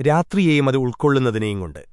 രാത്രിയെയും അത് ഉൾക്കൊള്ളുന്നതിനെയും കൊണ്ട്